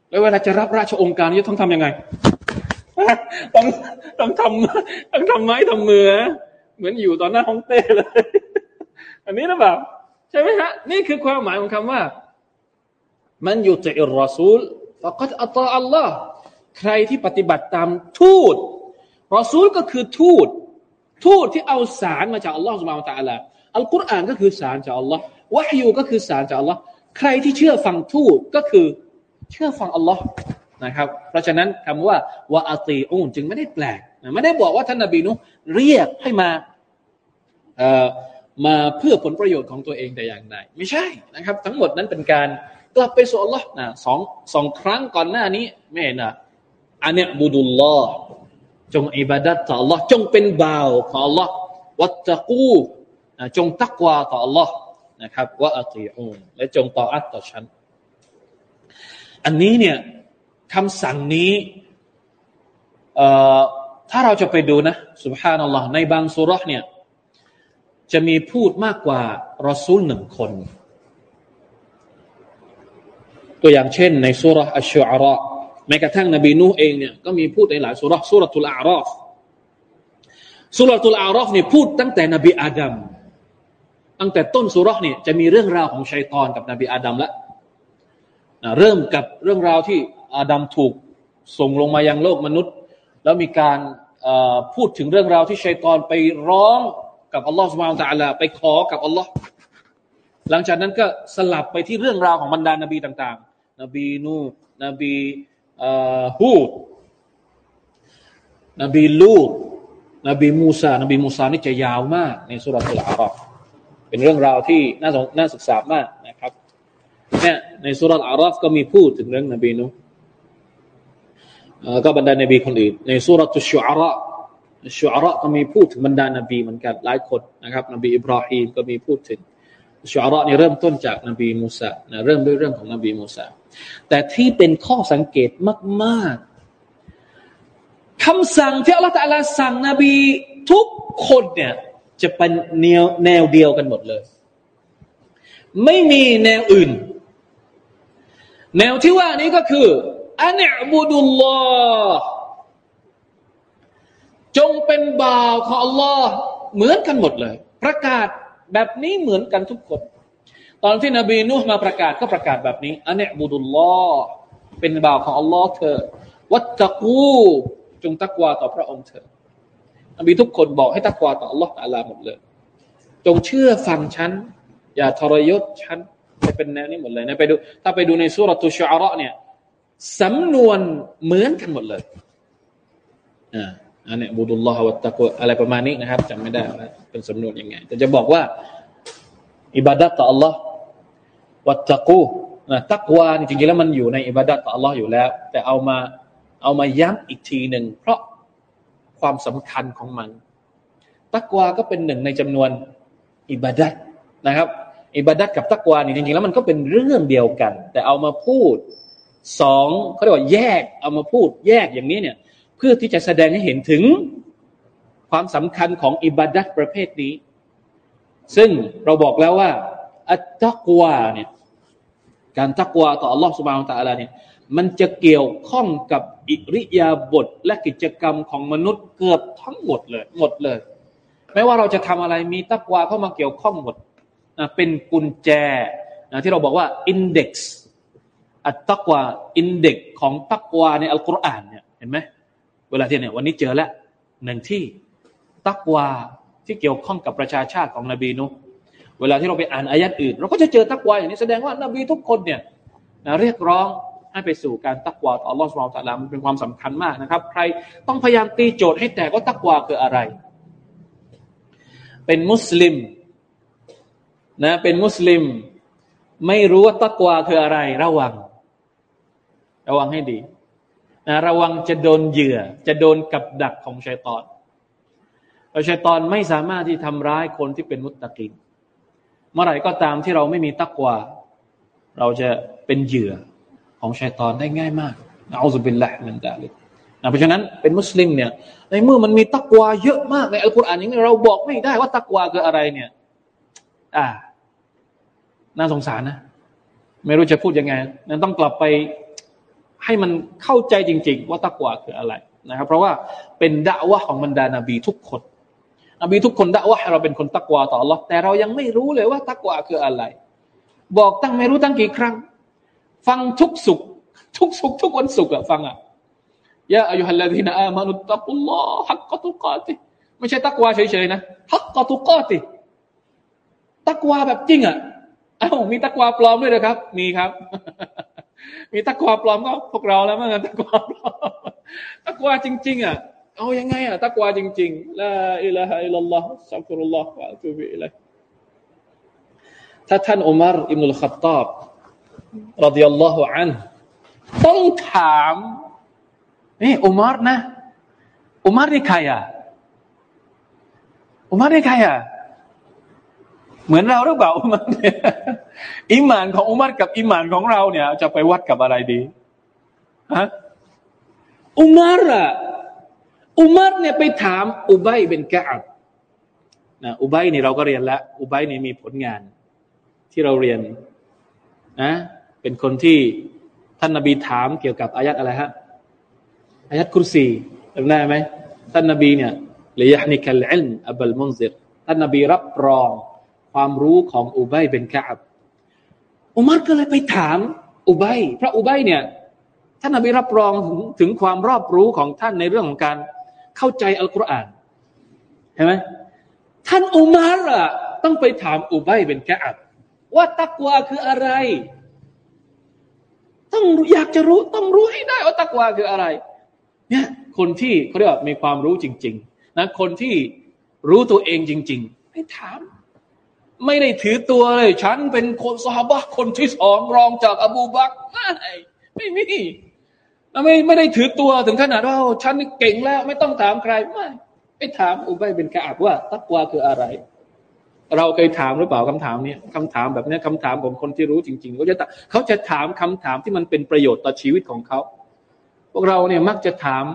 แล้วเวลาจะรับราชองค์การจะต้องทำยังไง ต้องต้องทำต้องทำไม้ทำมือ เหมือนอยู่ตอนหน้าห้องเต้เลย อันนี้นะแบบใช่ไหมฮะนี่คือความหมายของคำว่า มันอยู่ใจอิรรอซูลฟะกัดอัตอัลลอฮ์ใครที่ปฏิบัติตามทูตรอซูลก็คือทูต ทูตที่เอาสารมาจากอัลลอฮฺสุบานตะอัลลอฮอัลกุรอานก็คือสารจากอัลลอฮ์วะฮยูก็คือสารจากอัลลอฮ์ใครที่เชื่อฟังทูตก็คือเชื่อฟังอัลลอฮ์นะครับ เพราะฉะนั้นคำว่าวะอัตีอูนจึงไม่ได้แปลกไม่ได้บอกว่าท่านนบีนุเรียกให้มาเอ่อมาเพื่อผลประโยชน์ของตัวเองแต่อย่างใดไม่ใช่นะครับ ทั้งหมดนั้นเป็นการ กลับไปสู่อัลลอฮ์นะสองสองครั้งก่อนหน้านี้ไม่นะอันเนี้ยบุดุลลอฮ์จงอิบาดัตต่อ Allah จงเป็นบ่าวของ Allah วัตตะกูจงตักวาต่อ Allah นะครับว่าอัติอูนและจงต่ออัตต่อฉัน อันนี้เนี่ยคำสั่งนี้ถ้าเราจะไปดูนะสุบฮานัลลอฮ์ในบางสุรษเนี่ยจะมีพูดมากกว่ารอซูลหนึ่งคน ตัวอย่างเช่น ในสุรษอัชชุอาระแม้กระทั่งนบีนูเองเนี่ยก็มีพูดในหลายสุรษสุรทุลอารอฟสุรทุลอารอฟเนี่ยพูดตั้งแต่นบีอาดัมตั้งแต่ต้นสุรษเนี่ยจะมีเรื่องราวของชัยตอนกับนบีอาดัมล้วเริ่มกับเรื่องราวที่อาดัมถูกส่งลงมายังโลกมนุษย์ แล้วมีการพูดถึงเรื่องราวที่ชัยตอนไปร้องกับอัลลอฮฺสุบานตะอัลาไปขอกับอัลลอฮ์หลังจากนั้นก็สลับไปที่เรื่องราวของบรรดานบีต่างๆ นบีนูนบีฮูดนบีลูดนบีมูซานบีมูซานี่จะยาวมาก ในซูเราะฮฺอัลอะอฺรอฟเป็นเรื่องราวที่น่าน่าศึกษามากนะครับเนี่ยในซูเราะฮฺอะอฺรอฟก็มีพูดถึงเรื่องนบีนูก็บรรดานบีคนอื่น ใน سورة الشعراء الشعراء ก็มีพูดถึงบรรดานบีเหมือนกันหลายคนนะครับ นบีอิบราฮิมก็มีพูดถึง الشعراء นี่เริ่มต้นจากนบีมูซาเริ่มด้วยเรื่องของนบีมูซา แต่ที่เป็นข้อสังเกตมากๆคำสั่งที่อัลลอฮฺตะลาสั่งนบีทุกคนเนี่ยจะเป็นแนวแนวเดียวกันหมดเลย ไม่มีแนวอื่น แนวที่ว่านี้ก็คืออันบุดุลลอฮ์จงเป็นบ่าวของ Allah เหมือนกันหมดเลย ประกาศแบบนี้เหมือนกันทุกคน ตอนที่นบีนุ่มาประกาศก็ประกาศแบบนี้อันเนบุดุลลอฮ์เป็นบ่าวของ Allah เธอวัตตะกูจงตักวาต่อพระองค์เธอนบีทุกคนบอกให้ตักวาต่อ Allah ตาลาหมดเลย จงเชื่อฟังฉัน อย่าทรยศฉันจะเป็นแนวนี้หมดเลยนะไปดู ถ้าไปดูในสุรตุชอาระเนี่ยสำนวนเหมือนกันหมดเลยอ่าอันนี้บุดุลลอฮฺวัตตะกุอะไรประมาณนี้นะครับจำไม่ได้ว่าเป็นสำนวนยังไง แต่จะบอกว่า อิบาดัตต่อ Allah วัตตะกูนะตักวาจริงๆแล้วมันอยู่ในอิบาดัตต่อ Allah อยู่แล้ว แต่เอามาเอามาย้ำอีกทีหนึ่งเพราะความสำคัญของมัน ตักวาก็เป็นหนึ่งในจำนวนอิบาดัตนะครับ อิบาดัตกับตักวานี่จริงๆแล้วมันก็เป็นเรื่องเดียวกัน แต่เอามาพูดสองเขาเรียกว่าแยกเอามาพูดแยกอย่างนี้เนี่ย เพื่อที่จะแสดงให้เห็นถึงความสำคัญของอิบาดัตประเภทนี้ ซึ่งเราบอกแล้วว่า อัตตักวาเนี่ย การตักวาต่อ Allah سبحانه และ تعالى เนี่ยมันจะเกี่ยวข้องกับอิริยาบถและกิจกรรมของมนุษย์เกือบทั้งหมดเลย หมดเลย ไม่ว่าเราจะทำอะไรมีตักวาเข้ามาเกี่ยวข้องหมดเป็นกุญแจที่เราบอกว่าอินเด็กซ์อัตตักวาอินเด็กของตักวาในอัลกุรอานเนี่ยเห็นไหมเวลาที่เนี่ยวันนี้เจอแล้วหนึ่งที่ตักวาที่เกี่ยวข้องกับประชาชาติของนบีนุ เวลาที่เราไปอ่านอายัดอื่น เราก็จะเจอตักวาอย่างนี้แสดงว่านบีทุกคนเนี่ยเรียกร้องให้ไปสู่การตักวาต่ออัลลอฮฺสุบไบร์ตะลามันเป็นความสำคัญมากนะครับ ใครต้องพยายามตีโจทย์ให้แตกว่าตักวาคืออะไร เป็นมุสลิมนะเป็นมุสลิม ไม่รู้ว่าตักวาคืออะไร ระวัง ระวังให้ดีนะระวังจะโดนเหยื่อ จะโดนกับดักของชัยตอนเราชัยตอนไม่สามารถที่ทำร้ายคนที่เป็นมุตตะกิน เมื่อไหร่ก็ตามที่เราไม่มีตักวาเราจะเป็นเหยื่อของชัยตอนได้ง่ายมากเอาสุบินแหละมันดาลินะเพราะฉะนั้นเป็นมุสลิมเนี่ยในเมื่อมันมีตักวาเยอะมากในอัลกุรอานอย่างนี้เราบอกไม่ได้ว่าตักวาคืออะไรเนี่ย อ่า น่าสงสารนะ ไม่รู้จะพูดยังไงนั้นต้องกลับไปให้มันเข้าใจจริง ๆ ว่าตักวาคืออะไรนะครับ เพราะว่าเป็นดะวะของบรรดานาบีทุกคน นบีทุกคนดะวะให้เราเป็นคนตักวาต่อ Allah แต่เรายังไม่รู้เลยว่าตักวาคืออะไร บอกตั้งไม่รู้ตั้งกี่ครั้ง ฟังทุกสุข ทุกสุขทุกวันสุขอะฟังอะยาอายุฮัลลาดีนอามานุตตะกุลลอฮ์ฮักกตุกาติไม่ใช่ตักวาเฉยๆนะฮักกตุกาติตักวาแบบจริงอะเอ้ามีตะกวาปลอมด้วยนะครับ มีครับ มีตะกวาปลอมก็พวกเราแล้วมั้งตะกวาปลอมตะกวาจริง ๆอะ เอายังไงอะตะกวาจริงๆลาอิลาฮะอิลลัลลอฮ์สัฟรุลลอฮ์วะตูบิอิลัยถ้าท่านอุมารอิมุลขัตตอบรดิยัลลอฮุอันต้องถามนี่อุมารนะอุมารนี่ใครอะอุมารนี่ใครอะเหมือนเราหรือเปล่าอุมารเนี่ยอิมานของอุมารกับอิมานของเราเนี่ย จะไปวัดกับอะไรดีฮะอุมารอะ อุมารเนี่ยไปถาม อุบัยเป็นกะอับนะอุบัยนี่เราก็เรียนล้วอุบัยนี่มีผลงาน ที่เราเรียนนะเป็นคนที่ท่านนบีถามเกี่ยวกับอายัดอะไรฮะอายัดคุรซีจำได้ไหมท่านนบีเนี่ยเลยยะนิคัลอิลอับลมุนซิรท่านนบีรับรองความรู้ของอุบัยเป็นกะอับอุมัรก็เลยไปถาม อุบัยเพราะอุบัยเนี่ยท่านนบีรับรองถึงถึงความรอบรู้ของท่านในเรื่องของการ เข้าใจอัลกุรอานเห็นไหมท่านอุมัรอะต้องไปถามอุบัยเป็นกะอับ ว่าตักวาคืออะไร ต้องอยากจะรู้ต้องรู้ให้ได้ว่าตักวาคืออะไร เนี่ยคนที่เขาเรียกว่ามีความรู้จริง ๆ นะ คนที่รู้ตัวเองจริง ๆไปถาม ไม่ได้ถือตัวเลย ฉันเป็นคนซาบะคนที่สองรองจากอบูบักไม่ไม่มี ไม่ไม่ได้ถือตัวถึงขนาดว่าฉันเก่งแล้ว ไม่ต้องถามใครไม่ไปถามอุบัยเป็นกาบว่า ตักวาคืออะไร เราเคยถามหรือเปล่าคำถามนี้คำถามแบบนี้คำถามของคนที่รู้จริงๆเขาจะเขาจะถามคำถามที่มันเป็นประโยชน์ต่อชีวิตของเขาพวกเราเนี่ยมักจะถาม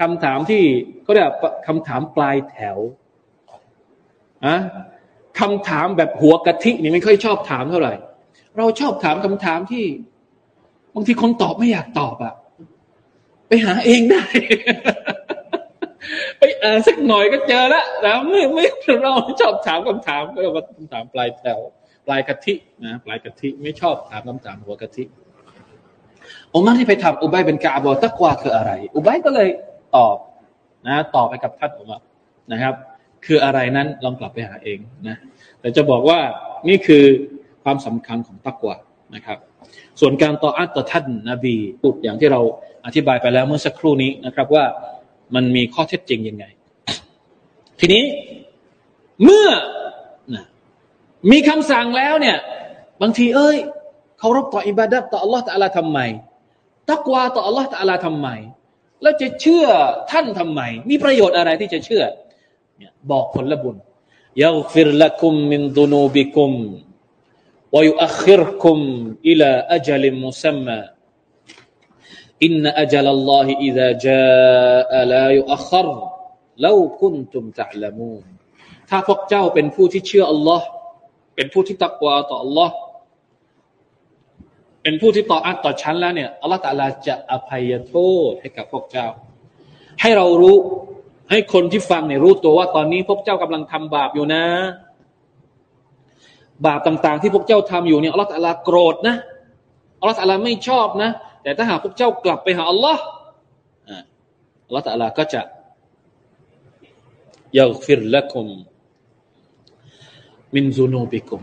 คำถามที่เขาเรียกคำถามปลายแถวอะคำถามแบบหัวกะทินี่ไม่ค่อยชอบถามเท่าไหร่ เราชอบถามคำถามที่บางทีคนตอบไม่อยากตอบอะ ไปหาเองได้ ไปอ่านสักหน่อยก็เจอแล้วนะไม่ไม่เราชอบถามคำถามก็เรียกว่าคำถามปลายแถวปลายกะทินะปลายกะทิไม่ชอบถามคำถามหัวกะทิอุมัรที่ไปถามอุบัยเป็นกาบอตะกวาคืออะไร อุบัยก็เลยตอบนะตอบไปกับท่านอุมัรนะครับ คืออะไรนั้นลองกลับไปหาเองนะแต่จะบอกว่านี่คือความสำคัญของตะกวานะครับ ส่วนการต่ออัตต่อท่านนบีพูดอย่างที่เราอธิบายไปแล้วเมื่อสักครู่นี้นะครับว่ามันมีข้อเท็จจริงยังไง ทีนี้เมื่อมีคำสั่งแล้วเนี่ย บางทีเอ้ยเคารพต่ออิบาดัตต่ออัลลอฮฺตะลาทำไมตักวาต่ออัลลอฮฺตะลาทำไม แล้วจะเชื่อท่านทำไม มีประโยชน์อะไรที่จะเชื่อ บอกผลบุญยักฟิรละคุมมินดุนูบิคุม วยุอัคิรคุมอิลาอัจลิมุซัมมาอินนอัจลัลลอฮิอิซาจาลายุอัครลาคุนตุมตะลามูถ้าพวกเจ้าเป็นผู้ที่เชื่ออัลลอฮ์เป็นผู้ที่ตักวาต่ออัลลอฮ์เป็นผู้ที่ต่ออัตต่อฉันแล้วเนี่ยอัลลอฮ์ตาลาจะอภัยโทษให้กับพวกเจ้า ให้เรารู้ให้คนที่ฟังเนี่ยรู้ตัวว่าตอนนี้พวกเจ้ากำลังทำบาปอยู่นะ บาปต่าง ๆ ที่พวกเจ้าทำอยู่เนี่ยอัลลอฮ์ตาลาโกรธนะอัลลอฮ์ตาลาไม่ชอบนะ แต่ถ้าหากพวกเจ้ากลับไปหาอัลลอฮ์อัลลอฮ์ตะลาก็จะยักฟิรละคุมมินซุนูบิคุม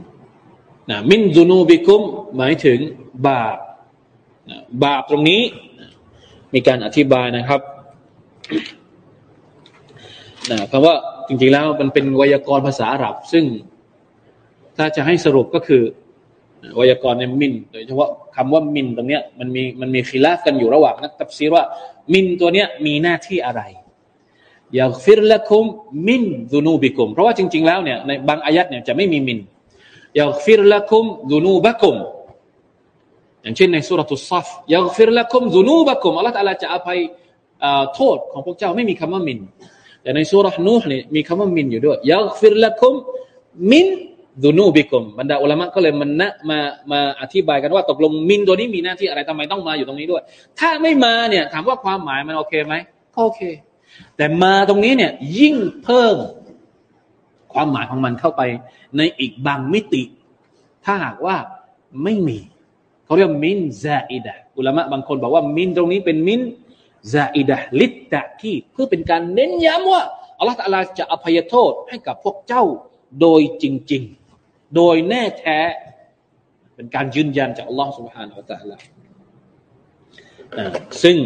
นะมินซุนูบิคุมหมายถึงบาปนะบาปตรงนี้ มีการอธิบายนะครับนะคำว่าจริงๆแล้วมันเป็นไวยากรณ์ภาษาอาหรับ ซึ่ง ถ้าจะให้สรุปก็คือไวยากรณ์ในมิน โดยเฉพาะคำว่ามินตรงเนี้ยมันมีมันมีคีลาฟกันอยู่ระหว่างนักตับซีว่า มินตัวเนี้ยมีหน้าที่อะไรอย่าฟิรละคุมมินดูนูบิคุม เพราะว่าจริง ๆ แล้วเนี่ยในบางอายัดเนี่ยจะไม่มีมินيغفر لكم ذنوبكم อย่างเช่นใน سورة الصف يغفر لكم ذنوبكم الله تعالى จะอภัยโทษของพวกเจ้าไม่มีคำว่า من แต่ในซูเราะฮฺนูห์นี่มีคำว่า من อยู่ด้วยيغفر لكم من ذنوبكم บรรดาอุลามะก็เลยมันนะมามาอธิบายกันว่าตกลง من ตัวนี้มีหน้าที่อะไรทำไมต้องมาอยู่ตรงนี้ด้วย ถ้าไม่มาเนี่ย ถามว่าความหมายมันโอเคไหมก็โอเค แต่มาตรงนี้เนี่ย ยิ่งเพิ่มความหมายของมันเข้าไปในอีกบางมิติ ถ้าหากว่าไม่มี เขาเรียกมินซาอิดะอุลามะบางคนบอกว่ามินตรงนี้เป็นมินซาอิดะลิตตะกีเพื่อเป็นการเน้นย้ำว่าอัลลอฮฺจะอภัยโทษให้กับพวกเจ้าโดยจริง ๆ โดยแน่แท้ เป็นการยืนยันจากอัลลอฮ์ سبحانه และ تعالى ซึ่ง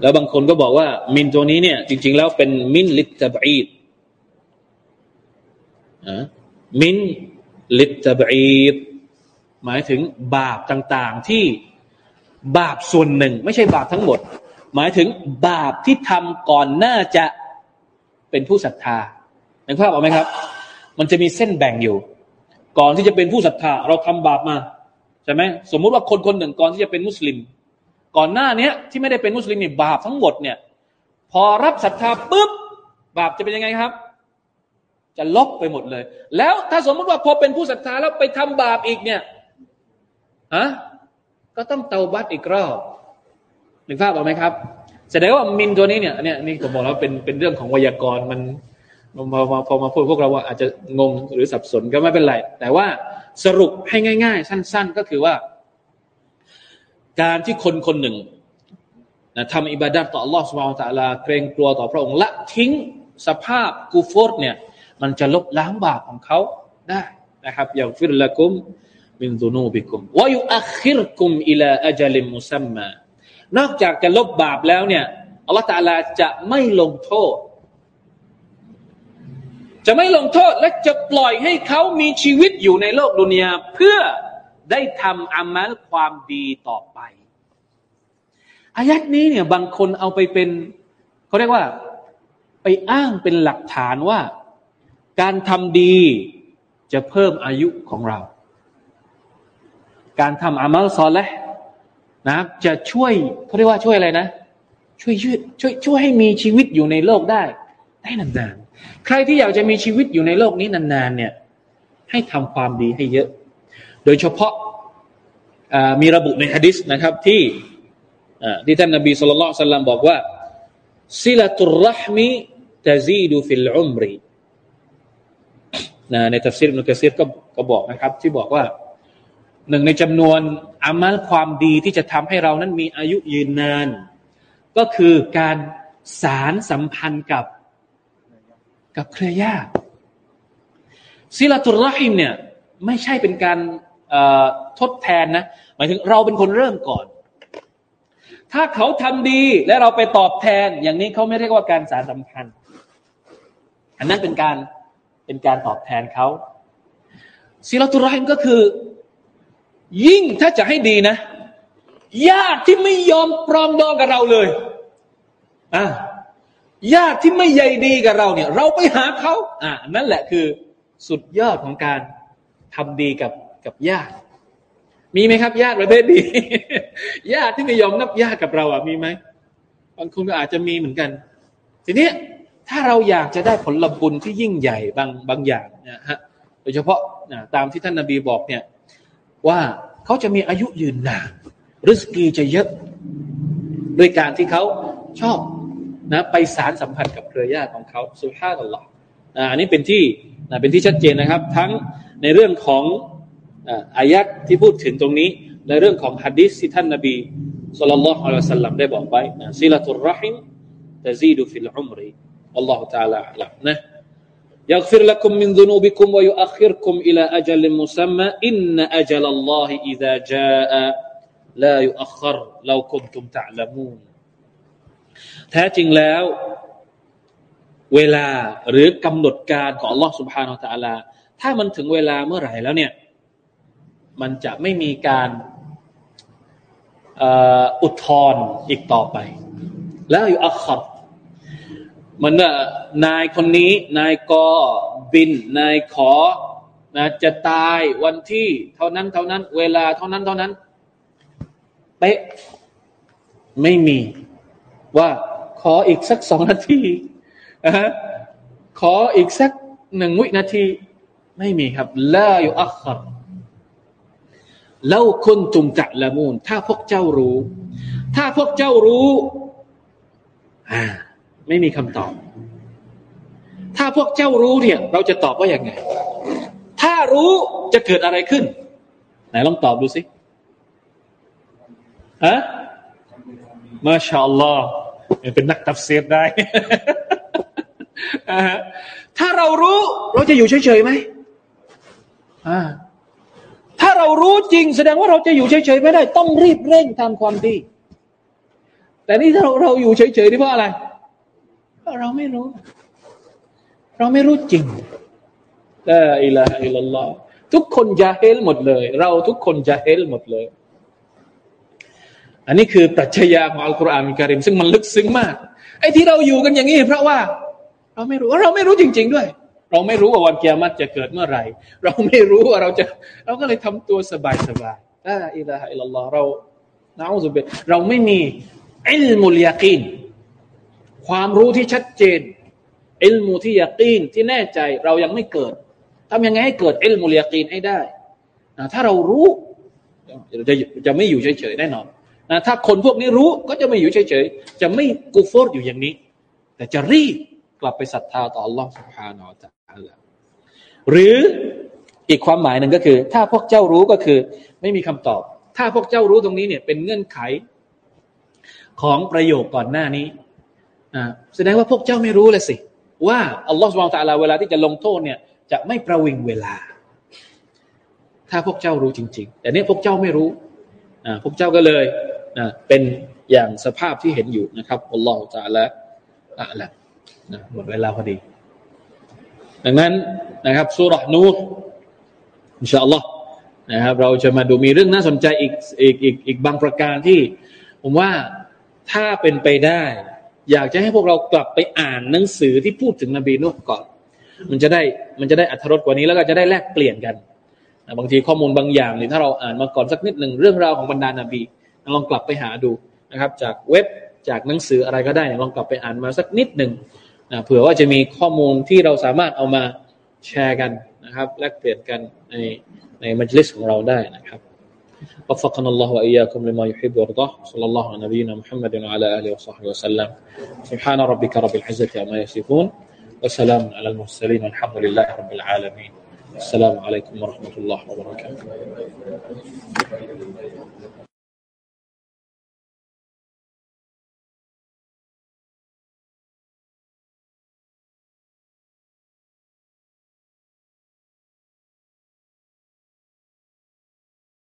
แล้วบางคนก็บอกว่า มินตัวนี้เนี่ย จริง ๆ แล้วเป็นมินลิตตบีดมินลิตตบีดหมายถึงบาปต่าง ๆ ที่บาปส่วนหนึ่ง ไม่ใช่บาปทั้งหมด หมายถึงบาปที่ทำก่อนหน้าจะเป็นผู้ศรัทธาเห็นภาพออกไหมครับ มันจะมีเส้นแบ่งอยู่ ก่อนที่จะเป็นผู้ศรัทธาเราทำบาปมาใช่ไหมสมมุติว่าคนคนหนึ่งก่อนที่จะเป็นมุสลิม ก่อนหน้าเนี้ยที่ไม่ได้เป็นมุสลิมเนี่ยบาปทั้งหมดเนี่ย พอรับศรัทธาปุ๊บบาปจะเป็นยังไงครับ จะลบไปหมดเลย แล้วถ้าสมมติว่าพอเป็นผู้ศรัทธาแล้วไปทำบาปอีกเนี่ยฮะก็ต้องเตาบัตอีกรอบหนึ่งภาพบอกไหมครับแสดงว่ามินตัวนี้เนี่ยเนี่ยนี่ผมบอกแล้วเป็นเป็นเรื่องของไวยากรณ์มัน พอพอมาพูดพวกเราอาจจะงงหรือสับสนก็ไม่เป็นไร แต่ว่าสรุปให้ง่าย ๆ สั้น ๆ ก็คือว่า การที่คนคนหนึ่งนะทำอิบาดัตต่อลอสอัล u า h a เกรงกลัวต่อพระองค์ละทิ้งสภาพกูฟอร์เนี่ย มันจะลบล้างบาปของเขาได้นะครับอย่างฟิรละกุมมินซูนูบิกุมวายุอัคิรกุมอิลาอัจลิมมุซัมมานอกจากจะลบบาปแล้วเนี่ยอัลลอฮฺตาลาจะไม่ลงโทษ จะไม่ลงโทษและจะปล่อยให้เขามีชีวิตอยู่ในโลกดุนยาเพื่อได้ทำอามัลความดีต่อไปอายัดนี้เนี่ยบางคนเอาไปเป็นเขาเรียกว่า ไปอ้างเป็นหลักฐานว่า การทำดีจะเพิ่มอายุของเรา การทำอามัลซอลและนะจะช่วยเขาเรียกว่าช่วยอะไรนะ ช่วยยืดช่วยช่วยให้มีชีวิตอยู่ในโลกได้ได้นานๆ ใครที่อยากจะมีชีวิตอยู่ในโลกนี้นานๆเนี่ย ให้ทำความดีให้เยอะ โดยเฉพาะมีระบุในฮะดิษนะครับที่ที่ท่านนบีสุลต่านสัลลัมบอกว่าซิลตุรห์มีตะซีดูฟิลอุมรีในทัฟซีรนุกะซีรก็ก็บอกนะครับ ที่บอกว่าหนึ่งในจำนวนอามัลความดีที่จะทำให้เรานั้นมีอายุยืนนาน ก็คือการสารสัมพันธ์กับ กับเครือญาติซิลาตุรรหิมเนี่ยไม่ใช่เป็นการทดแทนนะ หมายถึงเราเป็นคนเริ่มก่อน ถ้าเขาทำดีและเราไปตอบแทน อย่างนี้เขาไม่เรียกว่าการสารสัมพันธ์ อันนั้นเป็นการเป็นการตอบแทนเขาซิลาตุรหิมก็คือ ยิ่งถ้าจะให้ดีนะญาติที่ไม่ยอมปรองดองกับเราเลยอ่า ญาติที่ไม่ใยดีกับเราเนี่ย เราไปหาเขาอ่านั่นแหละคือสุดยอดของการทำดีกับกับญาติ มีไหมครับ ญาติประเภทดี ญาติที่ไม่ยอมนับญาติกับเราอะมีไหมบางคนก็อาจจะมีเหมือนกัน ทีนี้ถ้าเราอยากจะได้ผลบุญที่ยิ่งใหญ่บางบางอย่างนะฮะโดยเฉพาะนะตามที่ท่านนาบีบอกเนี่ย ว่าเขาจะมีอายุยืนนานริสกีจะเยอะ ด้วยการที่เขาชอบ นะไปสารสัมพันธ์กับเครือญาติของเขาสุภาพตลอดอันนี้เป็นที่นะเป็นที่ชัดเจนนะครับ ทั้งในเรื่องของอายัดที่พูดถึงตรงนี้ในเรื่องของฮะดิษที่ท่านนบีสุลต่านละอัลลอฮฺสัลลัมได้บอกไว้นะซิลตุรรหิมตะซีดูฟิลอุมรีอัลลอฮฺ تعالى นะ يغفر لكم من ذنوبكم ويؤخركم إلى أجل مسمى إن أجل الله إذا جاء لا يؤخر لو كنتم تعلمون แท้จริงแล้ว เวลาหรือกำหนดการของ Allah سبحانه และ تعالى ถ้ามันถึงเวลาเมื่อไหร่แล้วเนี่ย มันจะไม่มีการอุทธรอีกต่อไป แล้วอยู่อัครมันว่านายคนนี้ นายกอบิน นายขอนะจะตายวันที่ เท่านั้น เท่านั้น เวลาเท่านั้นเท่านั้นเป๊ะไม่มี ว่าขออีกสักสองนาทีนะขออีกสักหนึ่งวินาที ไม่มีครับลาอยู่อัครเล่าคนจุมจัละมูล ถ้าพวกเจ้ารู้ ถ้าพวกเจ้ารู้อ่าไม่มีคำตอบ ถ้าพวกเจ้ารู้เนี่ย เราจะตอบว่าอย่างไง ถ้ารู้จะเกิดอะไรขึ้น ไหนลองตอบดูสิฮะ มาชาอัลลอฮ์เป็นนักตัฟเซียได้ ถ้าเรารู้เราจะอยู่เฉยๆไหมถ้าเรารู้จริง แสดงว่าเราจะอยู่เฉยๆไม่ได้ ต้องรีบเร่งทำความดี แต่นี่ถ้าเราเราอยู่เฉยๆนี่เพราะอะไรเพราะเราไม่รู้ เราไม่รู้จริงลาอิลาอิลลัลลอฮทุกคนจะเฮลหมดเลย เราทุกคนจะเฮลหมดเลย อันนี้คือปรัชญาของالقرآن الكريم ซึ่งมันลึกซึ้งมาก ไอ้ที่เราอยู่กันอย่างนี้ เพราะว่า เราไม่รู้เราไม่รู้จริง ๆ ด้วย เราไม่รู้ว่าวันกิยามะฮ์จะเกิดเมื่อไหร่ เราไม่รู้ว่าเราจะ เราก็เลยทำตัวสบายสบายلا إله إلا الله เรานะอุบิเราไม่มีعلم اليقين ความรู้ที่ชัดเจนعلم ที่ يقين ที่แน่ใจเรายังไม่เกิดทำยังไงให้เกิดعلم اليقين ให้ได้นะถ้าเรารู้จะจะไม่อยู่เฉยๆแน่นอน นะถ้าคนพวกนี้รู้ก็จะไม่อยู่เฉยๆจะไม่กูฟอร์อยู่อย่างนี้ แต่จะรีบกลับไปศรัทธาต่อ Allah سبحانه และ تعالى หรืออีกความหมายหนึ่งก็คือ ถ้าพวกเจ้ารู้ก็คือ ไม่มีคำตอบ ถ้าพวกเจ้ารู้ตรงนี้เนี่ย เป็นเงื่อนไข ของประโยคก่อนหน้านี้อ่าแสดงว่าพวกเจ้าไม่รู้เลยสิ ว่าอัลลอฮฺสุบานตะลาเวลาที่จะลงโทษเนี่ย จะไม่ประวิงเวลา ถ้าพวกเจ้ารู้จริง ๆ แต่เนี่ยพวกเจ้าไม่รู้อ่าพวกเจ้าก็เลย เป็นอย่างสภาพที่เห็นอยู่นะครับอัลลอฮฺตะลาอะละนะหมดเวลาพอดี ดังนั้นนะครับสุรนูรอินชาอัลลอฮ์นะครับเราจะมาดูมีเรื่องน่าสนใจอีกอีกอีกอีกบางประการที่ ผมว่าถ้าเป็นไปได้ อยากจะให้พวกเรากลับไปอ่านหนังสือที่พูดถึงนบีนุ่ก่อน มันจะได้มันจะได้อัธรสกว่านี้แล้วก็จะได้แลกเปลี่ยนกันบางทีข้อมูลบางอย่างเนี่ยถ้าเราอ่านมาก่อนสักนิดหนึ่งเรื่องราวของบรรดานาบี ลองกลับไปหาดูนะครับ จากเว็บจากหนังสืออะไรก็ได้ลองกลับไปอ่านมาสักนิดหนึ่งนะเผื่อว่าจะมีข้อมูลที่เราสามารถเอามาแชร์กันนะครับแลกเปลี่ยนกันในในมัจลิสของเราได้นะครับ وفقنا الله وإياكم لما يحب ويرضاه صلى الله على نبينا محمد وعلى آله وصحبه وسلم سبحان ربك رب العزة عما يصفون وسلام على المرسلين والحمد لله رب العالمين السلام عليكم ورحمة الله وبركاته